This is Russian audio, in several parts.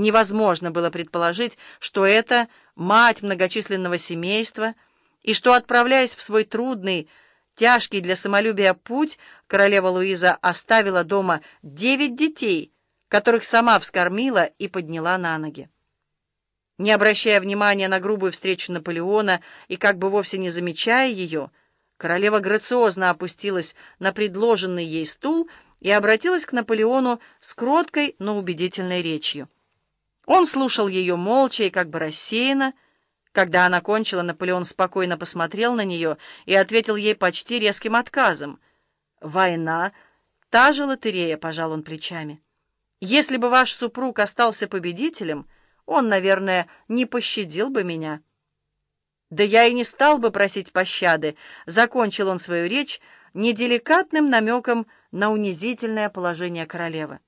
Невозможно было предположить, что это мать многочисленного семейства, и что, отправляясь в свой трудный, тяжкий для самолюбия путь, королева Луиза оставила дома девять детей, которых сама вскормила и подняла на ноги. Не обращая внимания на грубую встречу Наполеона и как бы вовсе не замечая ее, королева грациозно опустилась на предложенный ей стул и обратилась к Наполеону с кроткой, но убедительной речью. Он слушал ее молча и как бы рассеянно. Когда она кончила, Наполеон спокойно посмотрел на нее и ответил ей почти резким отказом. «Война — та же лотерея», — пожал он плечами. «Если бы ваш супруг остался победителем, он, наверное, не пощадил бы меня». «Да я и не стал бы просить пощады», — закончил он свою речь неделикатным намеком на унизительное положение королевы.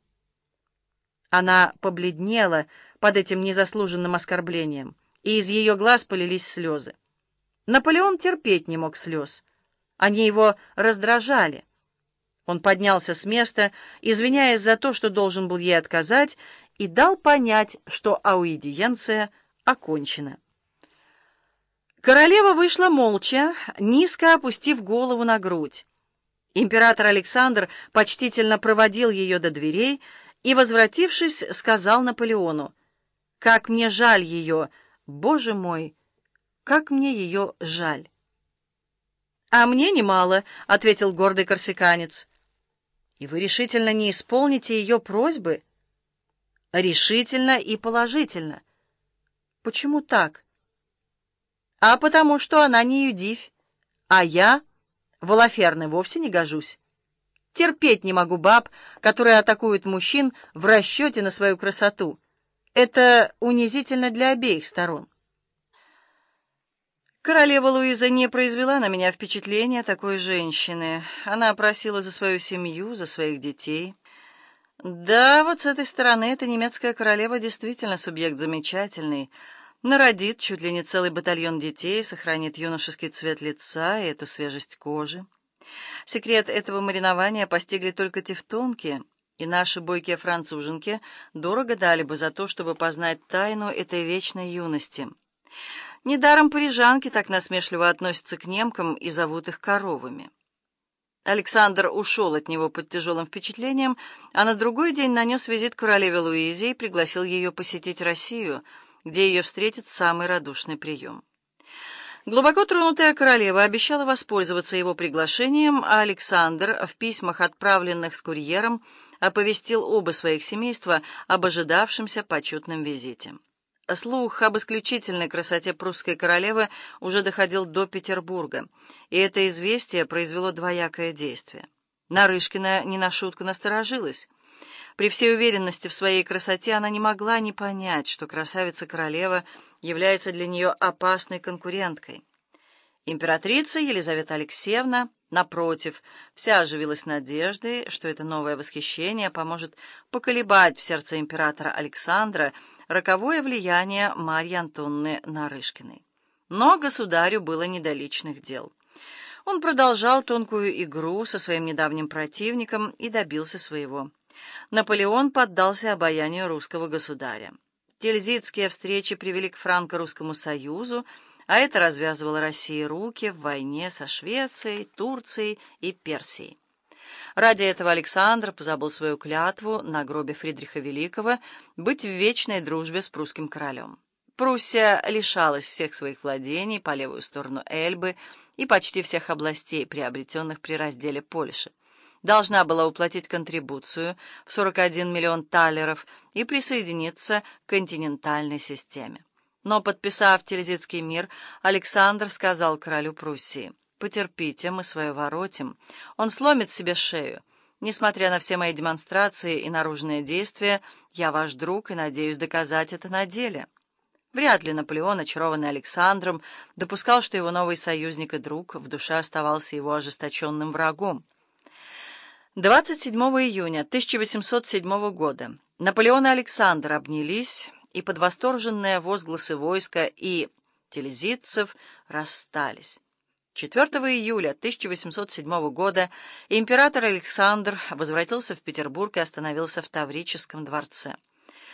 Она побледнела, — под этим незаслуженным оскорблением, и из ее глаз полились слезы. Наполеон терпеть не мог слез. Они его раздражали. Он поднялся с места, извиняясь за то, что должен был ей отказать, и дал понять, что аудиенция окончена. Королева вышла молча, низко опустив голову на грудь. Император Александр почтительно проводил ее до дверей и, возвратившись, сказал Наполеону, как мне жаль ее! Боже мой, как мне ее жаль!» «А мне немало», — ответил гордый корсиканец. «И вы решительно не исполните ее просьбы?» «Решительно и положительно». «Почему так?» «А потому что она не юдивь, а я, Волоферный, вовсе не гожусь. Терпеть не могу баб, которые атакуют мужчин в расчете на свою красоту». Это унизительно для обеих сторон. Королева Луиза не произвела на меня впечатления такой женщины. Она просила за свою семью, за своих детей. Да, вот с этой стороны эта немецкая королева действительно субъект замечательный. Народит чуть ли не целый батальон детей, сохранит юношеский цвет лица и эту свежесть кожи. Секрет этого маринования постигли только тевтонки — и наши бойкие француженки дорого дали бы за то, чтобы познать тайну этой вечной юности. Недаром парижанки так насмешливо относятся к немкам и зовут их коровами. Александр ушел от него под тяжелым впечатлением, а на другой день нанес визит королеве Луизе и пригласил ее посетить Россию, где ее встретит самый радушный прием. Глубоко тронутая королева обещала воспользоваться его приглашением, а Александр в письмах, отправленных с курьером, оповестил оба своих семейства об ожидавшемся почетном визите. Слух об исключительной красоте прусской королевы уже доходил до Петербурга, и это известие произвело двоякое действие. Нарышкина не на шутку насторожилась. При всей уверенности в своей красоте она не могла не понять, что красавица-королева является для нее опасной конкуренткой. Императрица Елизавета Алексеевна Напротив, вся оживилась надеждой, что это новое восхищение поможет поколебать в сердце императора Александра роковое влияние Марьи Антонны Нарышкиной. Но государю было не дел. Он продолжал тонкую игру со своим недавним противником и добился своего. Наполеон поддался обаянию русского государя. Тильзитские встречи привели к Франко-Русскому союзу, а это развязывало России руки в войне со Швецией, Турцией и Персией. Ради этого Александр позабыл свою клятву на гробе Фридриха Великого быть в вечной дружбе с прусским королем. Пруссия лишалась всех своих владений по левую сторону Эльбы и почти всех областей, приобретенных при разделе Польши. Должна была уплатить контрибуцию в 41 миллион талеров и присоединиться к континентальной системе. Но, подписав Тильзитский мир, Александр сказал королю Пруссии, «Потерпите, мы свое воротим. Он сломит себе шею. Несмотря на все мои демонстрации и наружные действия, я ваш друг и надеюсь доказать это на деле». Вряд ли Наполеон, очарованный Александром, допускал, что его новый союзник и друг в душе оставался его ожесточенным врагом. 27 июня 1807 года Наполеон и Александр обнялись, и под восторженные возгласы войска и телезитцев расстались. 4 июля 1807 года император Александр возвратился в Петербург и остановился в Таврическом дворце.